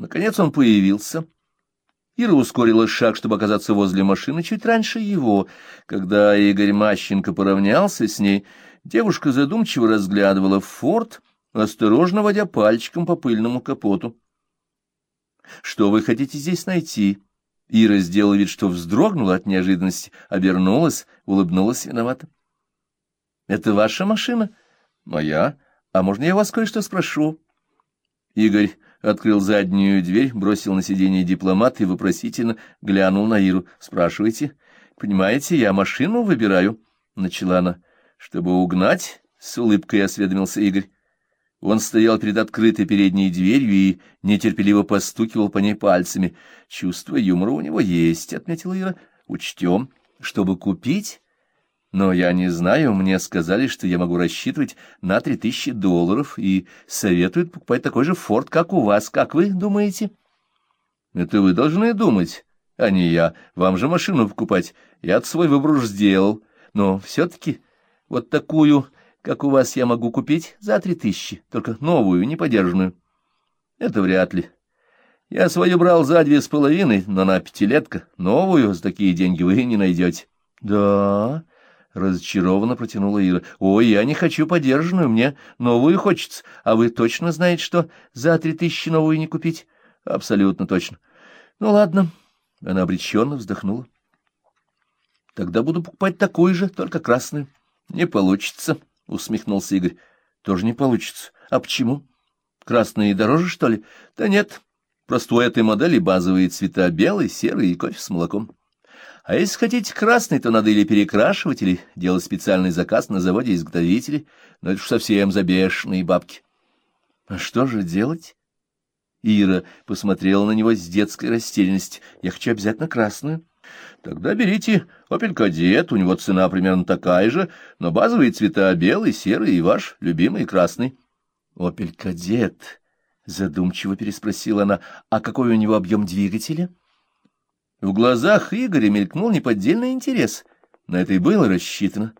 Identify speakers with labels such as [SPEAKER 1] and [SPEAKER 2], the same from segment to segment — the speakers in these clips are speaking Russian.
[SPEAKER 1] Наконец он появился. Ира ускорила шаг, чтобы оказаться возле машины чуть раньше его. Когда Игорь Мащенко поравнялся с ней, девушка задумчиво разглядывала форт, осторожно водя пальчиком по пыльному капоту. — Что вы хотите здесь найти? Ира сделала вид, что вздрогнула от неожиданности, обернулась, улыбнулась виновато. — Это ваша машина? — Моя. А можно я вас кое-что спрошу? Игорь открыл заднюю дверь, бросил на сиденье дипломат и вопросительно глянул на Иру. — Спрашивайте. — Понимаете, я машину выбираю, — начала она. — Чтобы угнать, — с улыбкой осведомился Игорь. Он стоял перед открытой передней дверью и нетерпеливо постукивал по ней пальцами. «Чувство юмора у него есть», — отметила Ира. «Учтем. Чтобы купить...» «Но я не знаю, мне сказали, что я могу рассчитывать на три тысячи долларов и советуют покупать такой же форт, как у вас. Как вы думаете?» «Это вы должны думать, а не я. Вам же машину покупать. Я свой выбор уж сделал. Но все-таки вот такую как у вас я могу купить за три тысячи, только новую, не подержанную. Это вряд ли. Я свою брал за две с половиной, но на пятилетка. Новую за такие деньги вы не найдете. Да, разочарованно протянула Ира. Ой, я не хочу подержанную, мне новую хочется. А вы точно знаете, что за три тысячи новую не купить? Абсолютно точно. Ну ладно. Она обреченно вздохнула. Тогда буду покупать такую же, только красную. Не получится усмехнулся Игорь. — Тоже не получится. А почему? Красные дороже, что ли? Да нет. Просто у этой модели базовые цвета белый, серый и кофе с молоком. А если хотите красный, то надо или перекрашивать, или делать специальный заказ на заводе изготовителей. Но это уж совсем забешенные бабки. А что же делать? Ира посмотрела на него с детской растерянностью. Я хочу обязательно красную. Тогда берите «Опель Кадет», у него цена примерно такая же, но базовые цвета белый, серый и ваш любимый красный. «Опель Кадет», — задумчиво переспросила она, — «а какой у него объем двигателя?» В глазах Игоря мелькнул неподдельный интерес. На это и было рассчитано.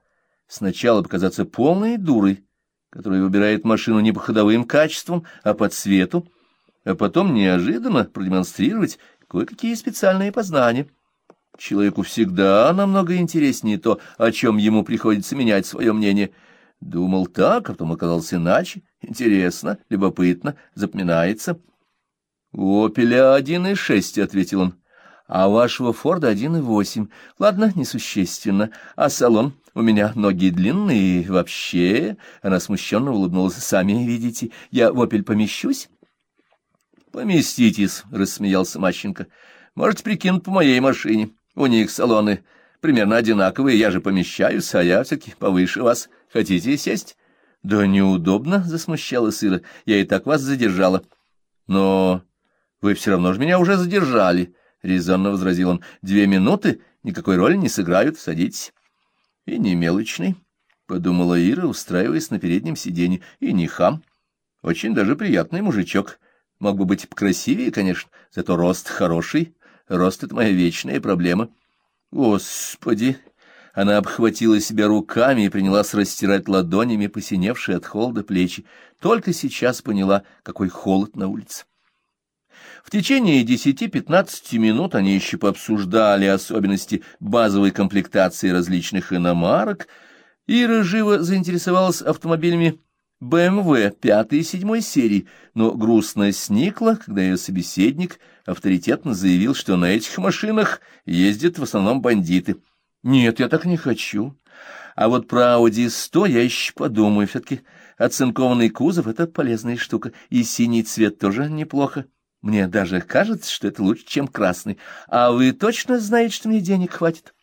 [SPEAKER 1] Сначала показаться полной дурой, которая выбирает машину не по ходовым качествам, а по цвету, а потом неожиданно продемонстрировать кое-какие специальные познания. Человеку всегда намного интереснее то, о чем ему приходится менять свое мнение. Думал так, а потом оказался иначе. Интересно, любопытно, запоминается. — У «Опеля один и шесть», — ответил он. — А вашего Форда один и восемь. Ладно, несущественно. А салон? У меня ноги длинные, вообще... Она смущенно улыбнулась. Сами видите, я в «Опель» помещусь? — Поместитесь, — рассмеялся Мащенко. — Можете прикинуть по моей машине. — у них салоны примерно одинаковые, я же помещаюсь, а я все-таки повыше вас. Хотите сесть? — Да неудобно, — засмущала Сыра, — я и так вас задержала. — Но вы все равно же меня уже задержали, — резонно возразил он. — Две минуты никакой роли не сыграют, садитесь. — И не мелочный, — подумала Ира, устраиваясь на переднем сиденье, — и не хам. Очень даже приятный мужичок. Мог бы быть покрасивее, конечно, зато рост хороший, Рост — это моя вечная проблема. Господи! Она обхватила себя руками и принялась растирать ладонями посиневшие от холода плечи. Только сейчас поняла, какой холод на улице. В течение десяти-пятнадцати минут они еще пообсуждали особенности базовой комплектации различных иномарок. Ира живо заинтересовалась автомобилями БМВ пятой и седьмой серии, но грустно сникла, когда ее собеседник авторитетно заявил, что на этих машинах ездят в основном бандиты. Нет, я так не хочу. А вот про Audi 100 я еще подумаю. Все-таки оцинкованный кузов — это полезная штука, и синий цвет тоже неплохо. Мне даже кажется, что это лучше, чем красный. А вы точно знаете, что мне денег хватит? —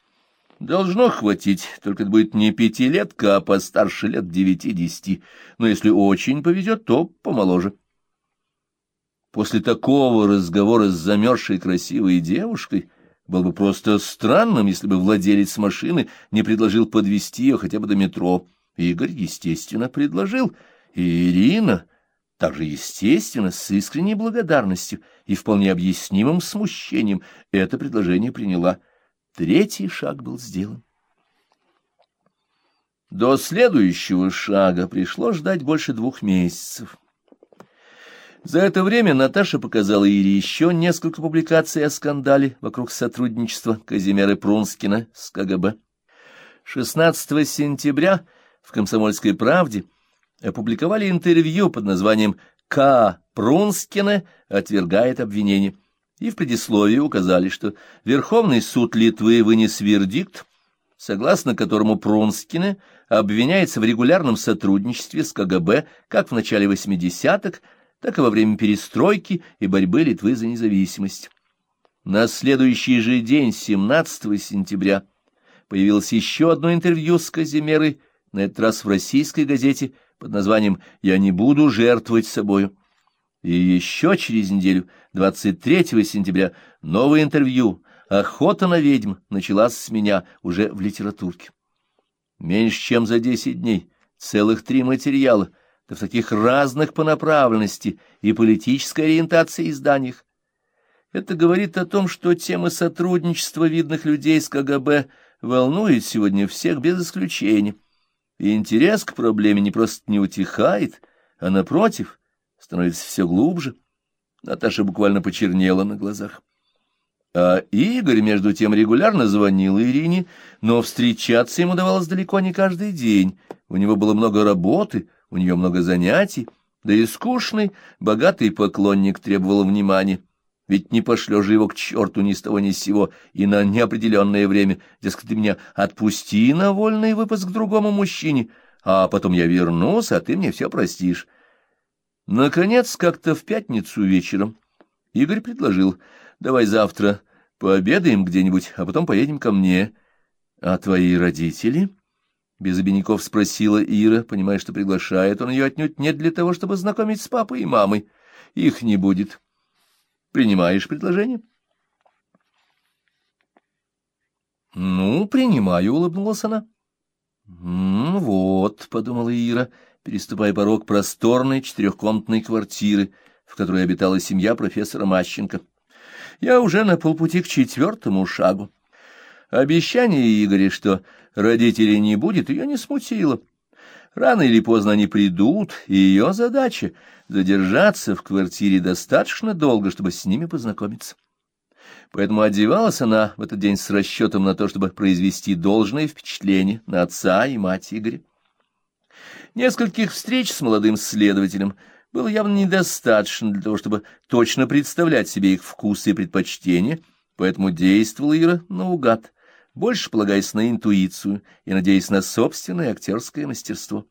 [SPEAKER 1] Должно хватить, только это будет не пятилетка, а постарше лет девяти-десяти. Но если очень повезет, то помоложе. После такого разговора с замерзшей красивой девушкой было бы просто странным, если бы владелец машины не предложил подвести ее хотя бы до метро. Игорь, естественно, предложил, и Ирина также естественно, с искренней благодарностью и вполне объяснимым смущением это предложение приняла. Третий шаг был сделан. До следующего шага пришлось ждать больше двух месяцев. За это время Наташа показала Ире еще несколько публикаций о скандале вокруг сотрудничества Казимиры Прунскина с КГБ. 16 сентября в «Комсомольской правде» опубликовали интервью под названием «К. Прунскина отвергает обвинение» и в предисловии указали, что Верховный суд Литвы вынес вердикт, согласно которому Прунскина обвиняется в регулярном сотрудничестве с КГБ как в начале 80-х, так и во время перестройки и борьбы Литвы за независимость. На следующий же день, 17 сентября, появилось еще одно интервью с Казимерой, на этот раз в российской газете под названием «Я не буду жертвовать собою». И еще через неделю, 23 сентября, новое интервью «Охота на ведьм» началась с меня уже в литературке. Меньше чем за десять дней, целых три материала, да в таких разных по направленности и политической ориентации изданиях. Это говорит о том, что тема сотрудничества видных людей с КГБ волнует сегодня всех без исключения. И интерес к проблеме не просто не утихает, а, напротив, становится все глубже. Наташа буквально почернела на глазах. А Игорь, между тем, регулярно звонил Ирине, но встречаться ему давалось далеко не каждый день. У него было много работы, у нее много занятий, да и скучный, богатый поклонник требовал внимания. Ведь не пошлешь же его к черту ни с того ни с сего и на неопределенное время. Дескать, ты меня отпусти на вольный выпуск к другому мужчине, а потом я вернусь, а ты мне все простишь. Наконец, как-то в пятницу вечером Игорь предложил, давай завтра пообедаем где-нибудь, а потом поедем ко мне. А твои родители? Без обиняков спросила Ира, понимая, что приглашает он ее отнюдь не для того, чтобы знакомить с папой и мамой. Их не будет. Принимаешь предложение? Ну, принимаю, улыбнулась она. «Ну вот», — подумала Ира, переступая порог просторной четырехкомнатной квартиры, в которой обитала семья профессора Мащенко. «Я уже на полпути к четвертому шагу». Обещание Игоря, что родителей не будет, ее не смутило. Рано или поздно они придут, и ее задача — задержаться в квартире достаточно долго, чтобы с ними познакомиться. Поэтому одевалась она в этот день с расчетом на то, чтобы произвести должное впечатление на отца и мать Игоря. Нескольких встреч с молодым следователем было явно недостаточно для того, чтобы точно представлять себе их вкусы и предпочтения, поэтому действовала Ира наугад, больше полагаясь на интуицию и надеясь на собственное актерское мастерство.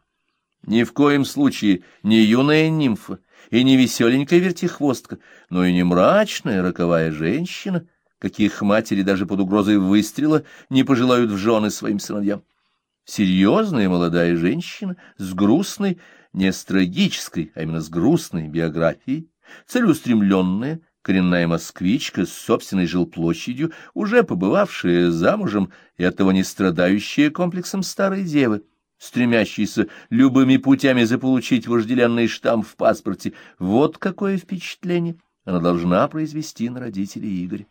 [SPEAKER 1] Ни в коем случае не юная нимфа и не веселенькая вертихвостка, но и не мрачная роковая женщина, каких матери даже под угрозой выстрела не пожелают в жены своим сыновьям. Серьезная молодая женщина с грустной, не с трагической, а именно с грустной биографией, целеустремленная, коренная москвичка с собственной жилплощадью, уже побывавшая замужем и оттого не страдающая комплексом старой девы, стремящаяся любыми путями заполучить вожделенный штамп в паспорте. Вот какое впечатление она должна произвести на родителей Игоря.